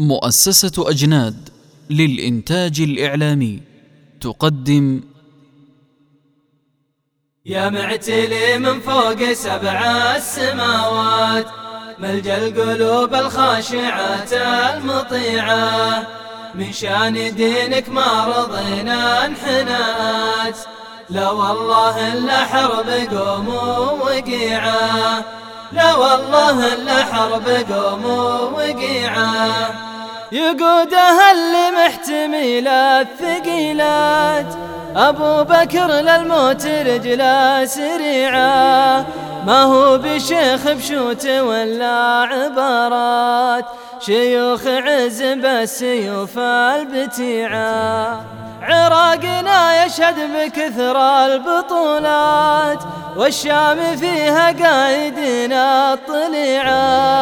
مؤسسة أجناد للإنتاج الإعلامي تقدم يا معتلي من فوق سبع السماوات ملجأ القلوب الخاشعات المطيعة. من شان دينك ما رضينا انحنات لا والله إلا حرب قوم وقيعة. لا والله إلا حرب قوم وقيعة. يقودها اللي محتمل الثقيلات. أبو بكر للموت رجله سريعة ما هو بشيخ بشوت ولا عبارات. شيوخ عز بالسيوف البتيعة عراقنا يشهد بكثر البطولات. والشام فيها قايدنا الطليعة.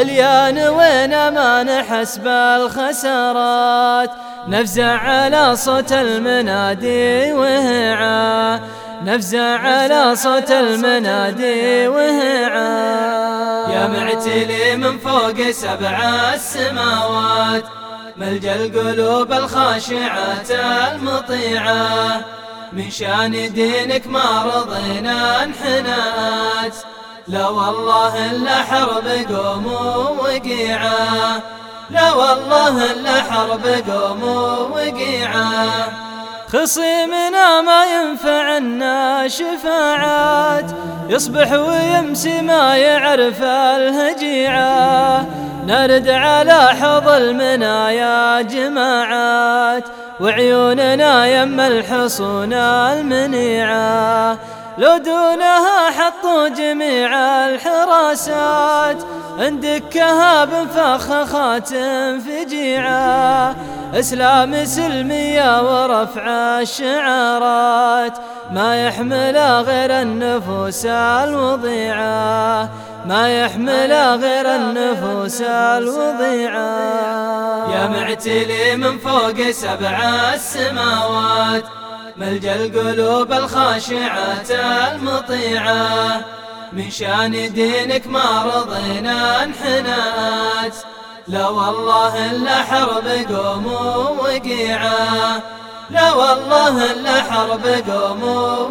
اليان وين ما نحس بالخسارات نفزع على صوت المنادي وهعا نفزع على صوت المنادي وهعا يا معتلي من فوق سبع السماوات ملجأ القلوب الخاشعات المطيعة. من شان دينك ما رضينا انحنات لا والله إلا حرب قوم وقيعة. لا والله إلا حرب قوم وقيعة. خصيمنا ما ينفعنا شفاعات. يصبح ويمسي ما يعرف الهجيعة. نرد على حظ المنايا جماعات. وعيوننا يم الحصون المنيعة. لو دونها حطوا جميع الحراسات عندك كهاب فخخات فجيعة إسلام سلمية ورفع الشعارات ما يحمل غير النفوس الوضيعة. ما يحمل غير النفوس الوضيعة. يا معتلي من فوق سبع السماوات. ملجأ القلوب الخاشعات المطيعة. من شان دينك ما رضينا انحنات لا والله إلا حرب قوم وقيعة. لا والله إلا حرب قوم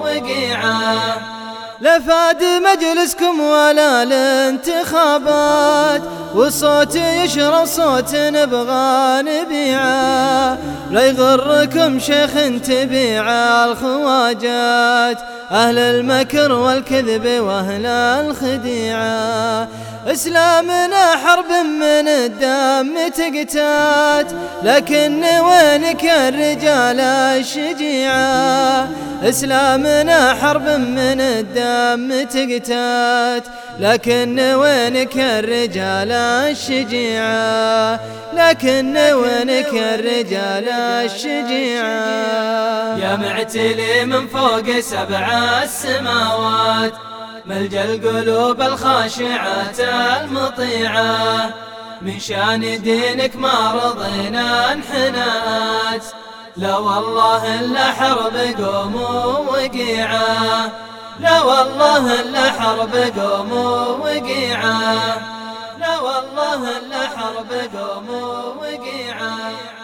وقيعة. لفاد مجلسكم ولا الانتخابات والصوت يشرب صوت نبغى نبيعه لا يغركم شيخ تبيع الخواجات أهل المكر والكذب وأهل الخديعة إسلامنا حرب من الدم تقتات لكن وينك الرجال الشجيعة إسلامنا حرب من الدم تقتات لكن وينك الرجال الشجيعة؟ لكن وينك الرجال الشجيعة؟ يا معتلي من فوق سبع السماوات ملجأ القلوب الخاشعات المطيعة. من شان دينك ما رضينا انحنات لا والله إلا حرب قوم وقيعة. لا والله إلا حرب قوم وقيعة. لا والله إلا حرب قوم وقيعة.